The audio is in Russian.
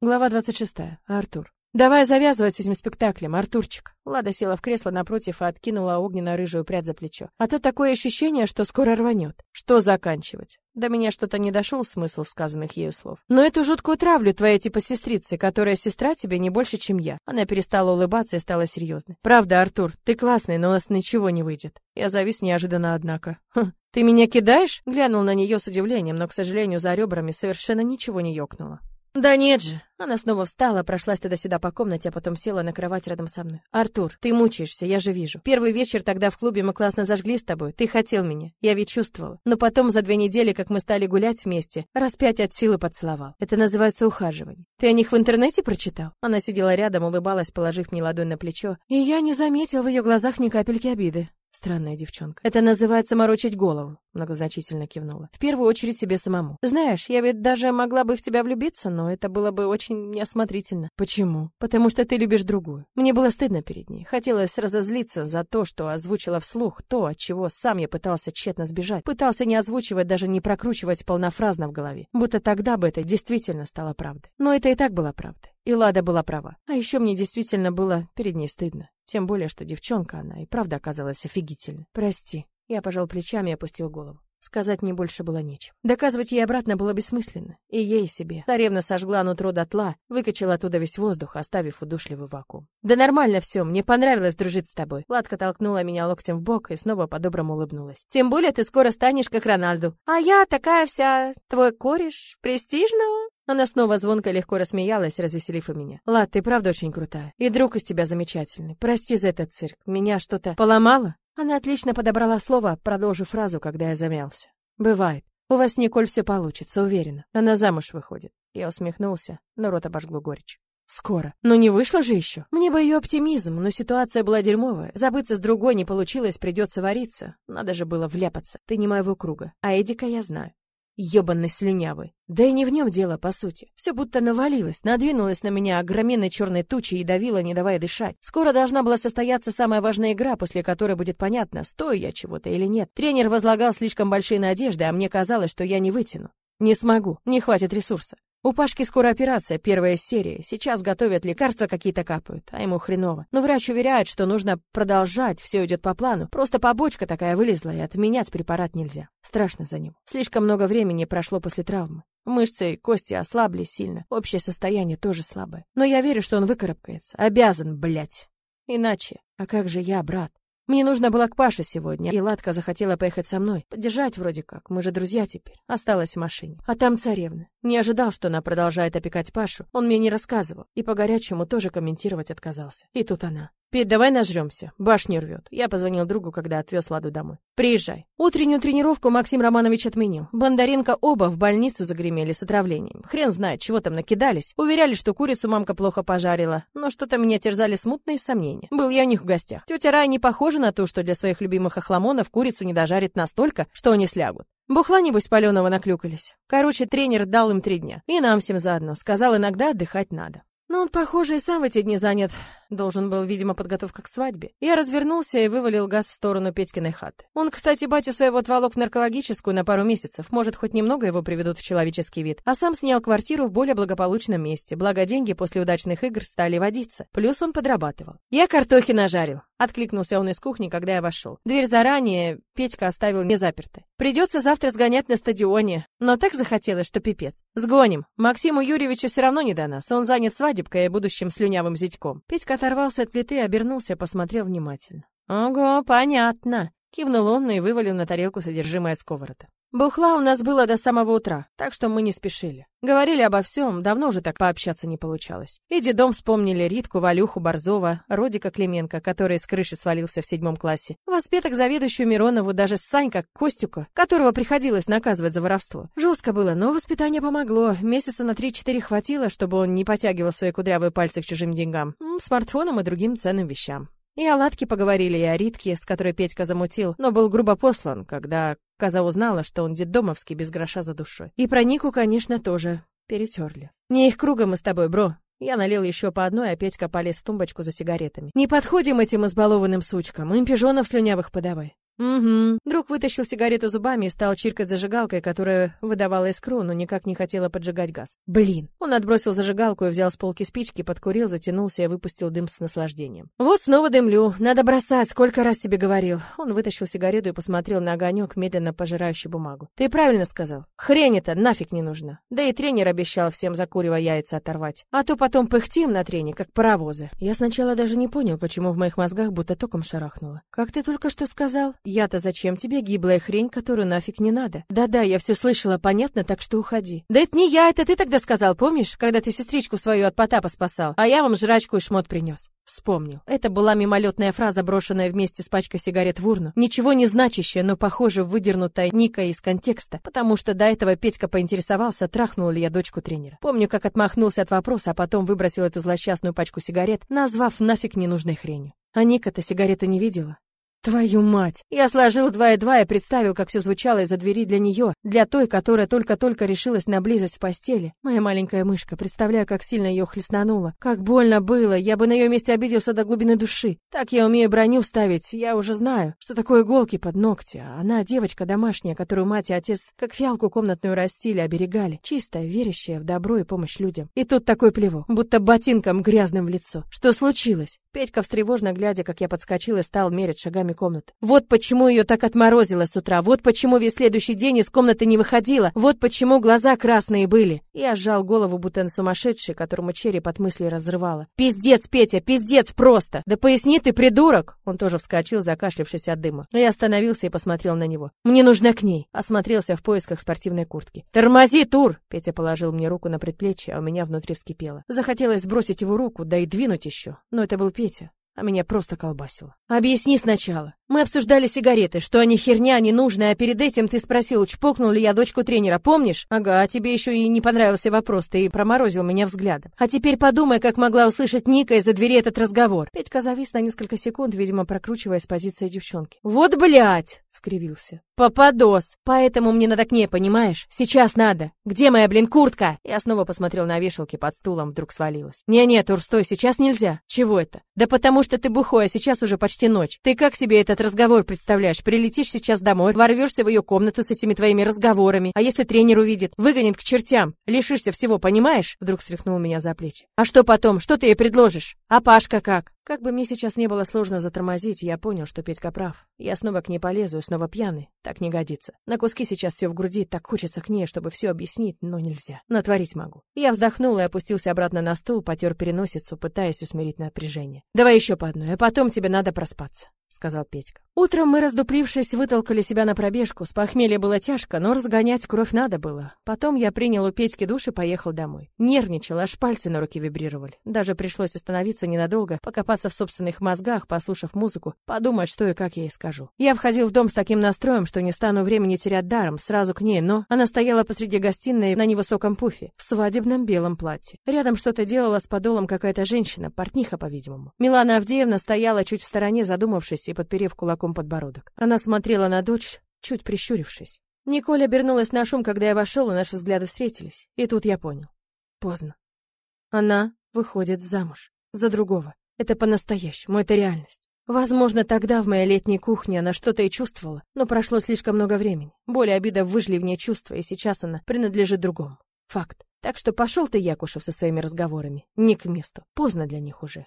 Глава 26. Артур. Давай завязывать с этим спектаклем, Артурчик. Лада села в кресло напротив и откинула огненно-рыжую прядь за плечо. А то такое ощущение, что скоро рванет. Что заканчивать? До меня что-то не дошел смысл сказанных ею слов. Но эту жуткую травлю твоей типа сестрицы, которая сестра тебе не больше, чем я. Она перестала улыбаться и стала серьезной. Правда, Артур, ты классный, но у нас ничего не выйдет. Я завис неожиданно, однако. Хм, ты меня кидаешь? Глянул на нее с удивлением, но, к сожалению, за ребрами совершенно ничего не ёкнуло. Да нет же. Она снова встала, прошлась туда-сюда по комнате, а потом села на кровать рядом со мной. Артур, ты мучаешься, я же вижу. Первый вечер тогда в клубе мы классно зажгли с тобой. Ты хотел меня, я ведь чувствовал. Но потом за две недели, как мы стали гулять вместе, раз пять от силы поцеловал. Это называется ухаживание. Ты о них в интернете прочитал? Она сидела рядом, улыбалась, положив мне ладонь на плечо, и я не заметил в ее глазах ни капельки обиды. Странная девчонка. Это называется морочить голову, многозначительно кивнула. В первую очередь себе самому. Знаешь, я ведь даже могла бы в тебя влюбиться, но это было бы очень неосмотрительно. Почему? Потому что ты любишь другую. Мне было стыдно перед ней. Хотелось разозлиться за то, что озвучила вслух то, от чего сам я пытался тщетно сбежать. Пытался не озвучивать, даже не прокручивать полнофразно в голове. Будто тогда бы это действительно стало правдой. Но это и так было правдой. И Лада была права. А еще мне действительно было перед ней стыдно. Тем более, что девчонка она и правда оказалась офигительной. Прости. Я пожал плечами и опустил голову. Сказать мне больше было нечем. Доказывать ей обратно было бессмысленно. И ей себе. Царевна сожгла нутро дотла, выкачала оттуда весь воздух, оставив удушливый вакуум. «Да нормально все, мне понравилось дружить с тобой». Ладка толкнула меня локтем в бок и снова по-доброму улыбнулась. «Тем более ты скоро станешь как Рональду. А я такая вся... твой кореш, престижного». Она снова звонко легко рассмеялась, развеселив и меня. «Лад, ты правда очень крутая. И друг из тебя замечательный. Прости за этот цирк. Меня что-то поломало?» Она отлично подобрала слово, продолжив фразу, когда я замялся. «Бывает. У вас, Николь, все получится, уверена. Она замуж выходит». Я усмехнулся, но рот обожгло горечь. Скоро. Но не вышло же еще. Мне бы ее оптимизм, но ситуация была дерьмовая. Забыться с другой не получилось, придется вариться. Надо же было вляпаться. Ты не моего круга. А Эдика я знаю ёбаный слюнявый. Да и не в нем дело, по сути. Все будто навалилось, надвинулось на меня огроменной черной тучей и давило, не давая дышать. Скоро должна была состояться самая важная игра, после которой будет понятно, стою я чего-то или нет. Тренер возлагал слишком большие надежды, а мне казалось, что я не вытяну. Не смогу, не хватит ресурса. У Пашки скоро операция, первая серия. Сейчас готовят лекарства какие-то капают, а ему хреново. Но врач уверяет, что нужно продолжать, все идет по плану. Просто побочка такая вылезла, и отменять препарат нельзя. Страшно за него. Слишком много времени прошло после травмы. Мышцы и кости ослабли сильно. Общее состояние тоже слабое. Но я верю, что он выкарабкается. Обязан, блядь. Иначе. А как же я, брат? Мне нужно было к Паше сегодня, и Ладка захотела поехать со мной. Поддержать вроде как, мы же друзья теперь. Осталась в машине. А там царевна. Не ожидал, что она продолжает опекать Пашу. Он мне не рассказывал. И по-горячему тоже комментировать отказался. И тут она. «Пит, давай нажремся. Башню рвет». Я позвонил другу, когда отвез Ладу домой. «Приезжай». Утреннюю тренировку Максим Романович отменил. Бондаренко оба в больницу загремели с отравлением. Хрен знает, чего там накидались. Уверяли, что курицу мамка плохо пожарила. Но что-то меня терзали смутные сомнения. Был я у них в гостях. Тетя Рая не похожа на то, что для своих любимых охламонов курицу не дожарит настолько, что они слягут. Бухла, небось, паленого наклюкались. Короче, тренер дал им три дня. И нам всем заодно. Сказал, иногда отдыхать надо. Но он, похоже, и сам в эти дни занят. Должен был, видимо, подготовка к свадьбе. Я развернулся и вывалил газ в сторону Петькиной хаты. Он, кстати, батю своего отволок в наркологическую на пару месяцев. Может, хоть немного его приведут в человеческий вид. А сам снял квартиру в более благополучном месте. Благо, деньги после удачных игр стали водиться. Плюс он подрабатывал. Я картохи нажарил. Откликнулся он из кухни, когда я вошел. Дверь заранее Петька оставил не запертой. Придется завтра сгонять на стадионе. Но так захотелось, что пипец. Сгоним. Максиму Юрьевичу все равно не до нас. Он занят свадебкой и будущим слюнявым зятьком. Петька оторвался от плиты, обернулся, посмотрел внимательно. «Ого, понятно!» Кивнул он и вывалил на тарелку содержимое сковорода. Бухла у нас было до самого утра, так что мы не спешили. Говорили обо всем, давно уже так пообщаться не получалось. И дедом вспомнили Ритку, Валюху, Борзова, Родика Клименко, который с крыши свалился в седьмом классе. Воспеток заведующую Миронову, даже Санька Костюка, которого приходилось наказывать за воровство. Жестко было, но воспитание помогло. Месяца на три-четыре хватило, чтобы он не потягивал свои кудрявые пальцы к чужим деньгам, смартфонам и другим ценным вещам. И о Ладке поговорили, и о Ритке, с которой Петька замутил, но был грубо послан, когда Коза узнала, что он детдомовский без гроша за душой. И про Нику, конечно, тоже перетерли. Не их кругом мы с тобой, бро. Я налил еще по одной, а Петька полез в тумбочку за сигаретами. Не подходим этим избалованным сучкам, им пижонов слюнявых подавай. Угу. Друг вытащил сигарету зубами и стал чиркать зажигалкой, которая выдавала искру, но никак не хотела поджигать газ. Блин. Он отбросил зажигалку и взял с полки спички, подкурил, затянулся и выпустил дым с наслаждением. Вот снова дымлю. Надо бросать, сколько раз тебе говорил. Он вытащил сигарету и посмотрел на огонек, медленно пожирающий бумагу. Ты правильно сказал. Хрень это нафиг не нужно. Да и тренер обещал всем закуривая яйца оторвать. А то потом пыхтим на трене, как паровозы. Я сначала даже не понял, почему в моих мозгах будто током шарахнуло. Как ты только что сказал? Я-то зачем тебе гиблая хрень, которую нафиг не надо? Да-да, я все слышала, понятно, так что уходи. Да это не я, это ты тогда сказал, помнишь, когда ты сестричку свою от Потапа спасал, а я вам жрачку и шмот принес. Вспомнил. Это была мимолетная фраза, брошенная вместе с пачкой сигарет в урну. Ничего не значащая, но, похоже, выдернутая Ника из контекста, потому что до этого Петька поинтересовался, трахнул ли я дочку тренера. Помню, как отмахнулся от вопроса, а потом выбросил эту злосчастную пачку сигарет, назвав нафиг ненужной хренью. А Ника-то сигареты не видела. Твою мать! Я сложил два и два и представил, как все звучало из-за двери для нее, для той, которая только-только решилась на близость в постели. Моя маленькая мышка, представляю, как сильно ее хлестануло. Как больно было, я бы на ее месте обиделся до глубины души. Так я умею броню ставить, я уже знаю, что такое иголки под ногти. А она девочка домашняя, которую мать и отец как фиалку комнатную растили, оберегали. Чистая, верящая в добро и помощь людям. И тут такой плевок, будто ботинком грязным в лицо. Что случилось? Петька встревожно глядя, как я подскочил и стал мерить шагами комнату. Вот почему ее так отморозило с утра, вот почему весь следующий день из комнаты не выходила, вот почему глаза красные были. Я сжал голову, будто на сумасшедший, которому череп от мысли разрывало. Пиздец, Петя, пиздец просто! Да поясни ты, придурок! Он тоже вскочил, закашлявшись от дыма. Я остановился и посмотрел на него. Мне нужно к ней. Осмотрелся в поисках спортивной куртки. Тормози, Тур! Петя положил мне руку на предплечье, а у меня внутри вскипело. Захотелось сбросить его руку, да и двинуть еще. Но это был Петя, а меня просто колбасило. Объясни сначала. Мы обсуждали сигареты, что они херня, ненужная, а перед этим ты спросил, чпокнул ли я дочку тренера, помнишь? Ага, а тебе еще и не понравился вопрос, ты и проморозил меня взглядом. А теперь подумай, как могла услышать Ника из-за двери этот разговор. Петька завис на несколько секунд, видимо, прокручивая с позиции девчонки. Вот блядь! скривился. Попадос! Поэтому мне надо к ней, понимаешь? Сейчас надо. Где моя, блин, куртка? Я снова посмотрел на вешалки под стулом, вдруг свалилась. Не-не, Тур, стой, сейчас нельзя. Чего это? Да потому что ты бухой, а сейчас уже почти ночь. Ты как себе этот разговор представляешь? Прилетишь сейчас домой, ворвешься в ее комнату с этими твоими разговорами, а если тренер увидит, выгонит к чертям, лишишься всего, понимаешь? Вдруг встряхнул меня за плечи. А что потом? Что ты ей предложишь? А Пашка как? Как бы мне сейчас не было сложно затормозить, я понял, что Петька прав. Я снова к ней полезу, снова пьяный. Так не годится. На куски сейчас все в груди, так хочется к ней, чтобы все объяснить, но нельзя. Натворить могу. Я вздохнул и опустился обратно на стул, потер переносицу, пытаясь усмирить напряжение. Давай еще по одной, а потом тебе надо проспаться сказал Петька. Утром мы, раздуплившись, вытолкали себя на пробежку. С похмелья было тяжко, но разгонять кровь надо было. Потом я принял у Петьки душ и поехал домой. Нервничал, аж пальцы на руки вибрировали. Даже пришлось остановиться ненадолго, покопаться в собственных мозгах, послушав музыку, подумать, что и как я ей скажу. Я входил в дом с таким настроем, что не стану времени терять даром, сразу к ней, но она стояла посреди гостиной на невысоком пуфе, в свадебном белом платье. Рядом что-то делала с подолом какая-то женщина, портниха, по-видимому. Милана Авдеевна стояла чуть в стороне, задумавшись, и подперев кулаком подбородок. Она смотрела на дочь, чуть прищурившись. Николь обернулась на шум, когда я вошел, и наши взгляды встретились. И тут я понял. Поздно. Она выходит замуж. За другого. Это по-настоящему, это реальность. Возможно, тогда в моей летней кухне она что-то и чувствовала, но прошло слишком много времени. Боль и обида выжили в ней чувства, и сейчас она принадлежит другому. Факт. Так что пошел ты, Якушев, со своими разговорами. Не к месту. Поздно для них уже.